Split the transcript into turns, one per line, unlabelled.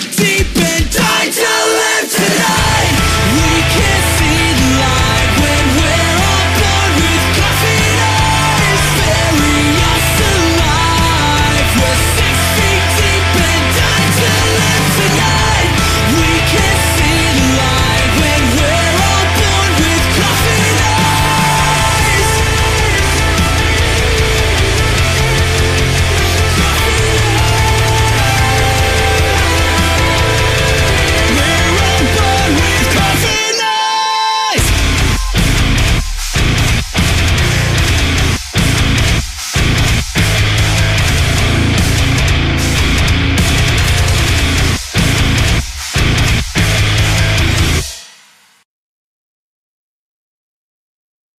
big deal.